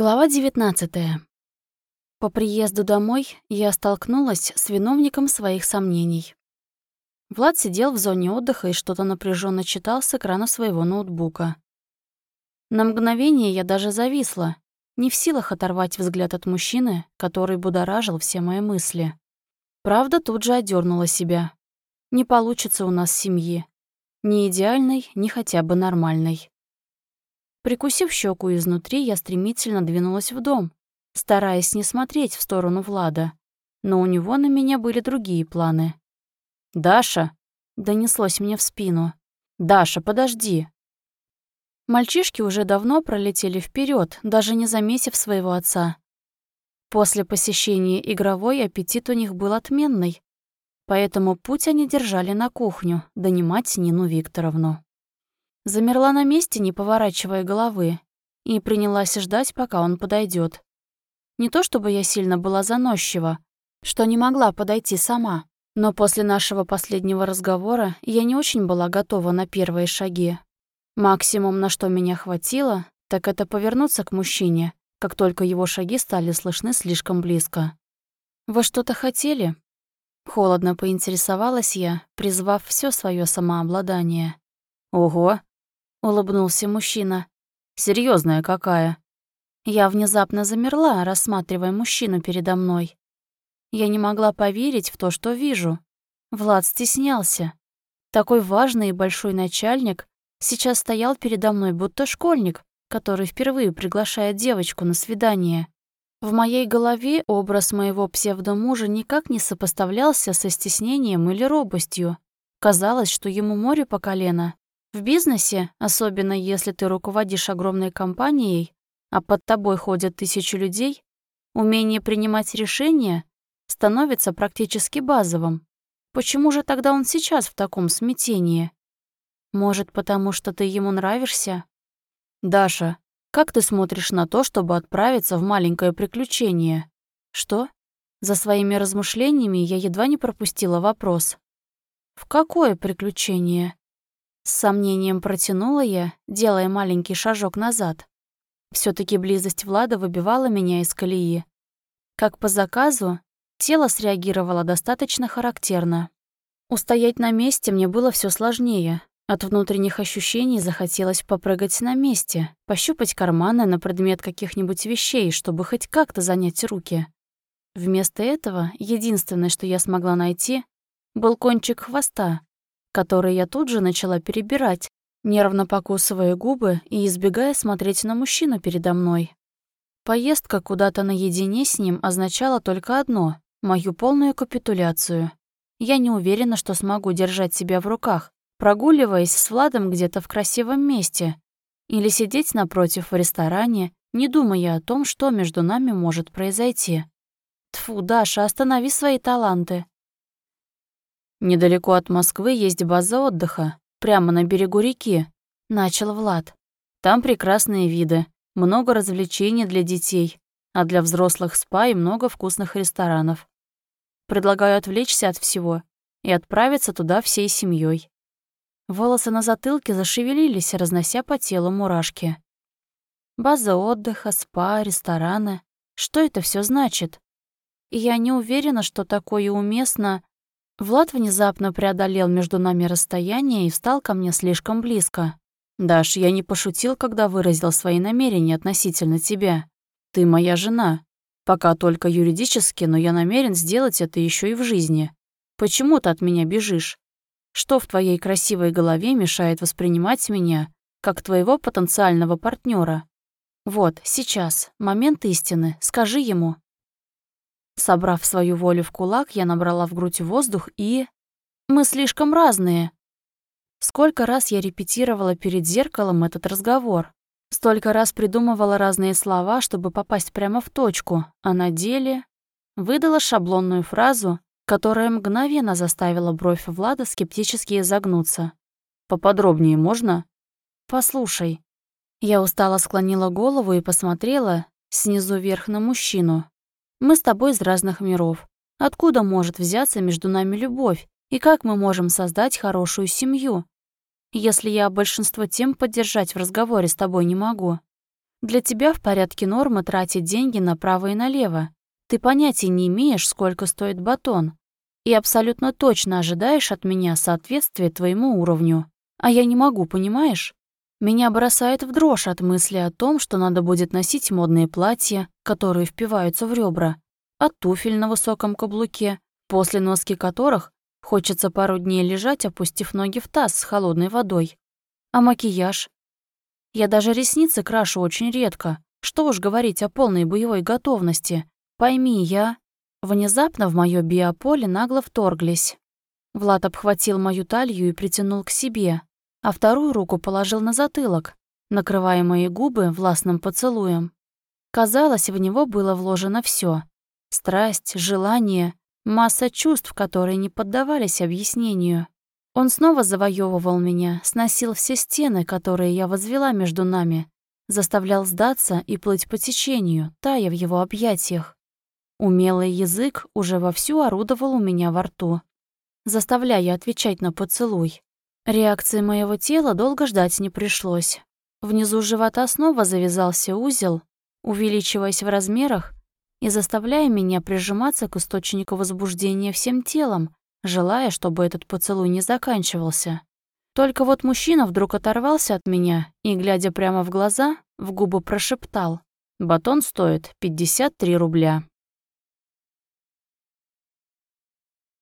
Глава 19. По приезду домой я столкнулась с виновником своих сомнений. Влад сидел в зоне отдыха и что-то напряженно читал с экрана своего ноутбука. На мгновение я даже зависла, не в силах оторвать взгляд от мужчины, который будоражил все мои мысли. Правда, тут же одернула себя. Не получится у нас семьи. Ни идеальной, ни хотя бы нормальной. Прикусив щеку изнутри, я стремительно двинулась в дом, стараясь не смотреть в сторону Влада. Но у него на меня были другие планы. «Даша!» — донеслось мне в спину. «Даша, подожди!» Мальчишки уже давно пролетели вперед, даже не заметив своего отца. После посещения игровой аппетит у них был отменный, поэтому путь они держали на кухню, донимать Нину Викторовну. Замерла на месте, не поворачивая головы, и принялась ждать, пока он подойдет. Не то чтобы я сильно была заносчива, что не могла подойти сама, но после нашего последнего разговора я не очень была готова на первые шаги. Максимум, на что меня хватило, так это повернуться к мужчине, как только его шаги стали слышны слишком близко. «Вы что-то хотели?» Холодно поинтересовалась я, призвав все свое самообладание. «Ого, — улыбнулся мужчина. Серьезная какая». Я внезапно замерла, рассматривая мужчину передо мной. Я не могла поверить в то, что вижу. Влад стеснялся. Такой важный и большой начальник сейчас стоял передо мной, будто школьник, который впервые приглашает девочку на свидание. В моей голове образ моего псевдомужа никак не сопоставлялся со стеснением или робостью. Казалось, что ему море по колено, в бизнесе, особенно если ты руководишь огромной компанией, а под тобой ходят тысячи людей, умение принимать решения становится практически базовым. Почему же тогда он сейчас в таком смятении? Может, потому что ты ему нравишься? Даша, как ты смотришь на то, чтобы отправиться в маленькое приключение? Что? За своими размышлениями я едва не пропустила вопрос. В какое приключение? С сомнением протянула я, делая маленький шажок назад. все таки близость Влада выбивала меня из колеи. Как по заказу, тело среагировало достаточно характерно. Устоять на месте мне было все сложнее. От внутренних ощущений захотелось попрыгать на месте, пощупать карманы на предмет каких-нибудь вещей, чтобы хоть как-то занять руки. Вместо этого единственное, что я смогла найти, был кончик хвоста, который я тут же начала перебирать, нервно покусывая губы и избегая смотреть на мужчину передо мной. Поездка куда-то наедине с ним означала только одно — мою полную капитуляцию. Я не уверена, что смогу держать себя в руках, прогуливаясь с Владом где-то в красивом месте или сидеть напротив в ресторане, не думая о том, что между нами может произойти. Тфу, Даша, останови свои таланты. «Недалеко от Москвы есть база отдыха, прямо на берегу реки», — начал Влад. «Там прекрасные виды, много развлечений для детей, а для взрослых спа и много вкусных ресторанов. Предлагаю отвлечься от всего и отправиться туда всей семьей. Волосы на затылке зашевелились, разнося по телу мурашки. База отдыха, спа, рестораны. Что это все значит? я не уверена, что такое уместно Влад внезапно преодолел между нами расстояние и встал ко мне слишком близко. «Даш, я не пошутил, когда выразил свои намерения относительно тебя. Ты моя жена. Пока только юридически, но я намерен сделать это еще и в жизни. Почему ты от меня бежишь? Что в твоей красивой голове мешает воспринимать меня как твоего потенциального партнера? Вот, сейчас, момент истины, скажи ему, Собрав свою волю в кулак, я набрала в грудь воздух и... Мы слишком разные. Сколько раз я репетировала перед зеркалом этот разговор. Столько раз придумывала разные слова, чтобы попасть прямо в точку, а на деле... Выдала шаблонную фразу, которая мгновенно заставила бровь Влада скептически изогнуться. «Поподробнее можно?» «Послушай». Я устало склонила голову и посмотрела снизу вверх на мужчину, мы с тобой из разных миров. Откуда может взяться между нами любовь? И как мы можем создать хорошую семью? Если я большинство тем поддержать в разговоре с тобой не могу. Для тебя в порядке нормы тратить деньги направо и налево. Ты понятия не имеешь, сколько стоит батон. И абсолютно точно ожидаешь от меня соответствия твоему уровню. А я не могу, понимаешь? Меня бросает в дрожь от мысли о том, что надо будет носить модные платья, которые впиваются в ребра, от туфель на высоком каблуке, после носки которых хочется пару дней лежать, опустив ноги в таз с холодной водой. А макияж? Я даже ресницы крашу очень редко. Что уж говорить о полной боевой готовности. Пойми, я... Внезапно в моё биополе нагло вторглись. Влад обхватил мою талию и притянул к себе, а вторую руку положил на затылок, накрывая мои губы властным поцелуем. Казалось, в него было вложено все: Страсть, желание, масса чувств, которые не поддавались объяснению. Он снова завоевывал меня, сносил все стены, которые я возвела между нами, заставлял сдаться и плыть по течению, тая в его объятиях. Умелый язык уже вовсю орудовал у меня во рту, заставляя отвечать на поцелуй. Реакции моего тела долго ждать не пришлось. Внизу живота снова завязался узел, увеличиваясь в размерах и заставляя меня прижиматься к источнику возбуждения всем телом, желая, чтобы этот поцелуй не заканчивался. Только вот мужчина вдруг оторвался от меня и, глядя прямо в глаза, в губы прошептал. «Батон стоит 53 рубля».